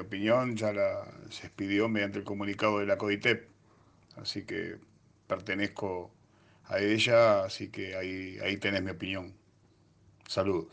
opinión ya la, se expidió mediante el comunicado de la CODITEP, así que pertenezco a ella, así que ahí, ahí tenés mi opinión. Saludos.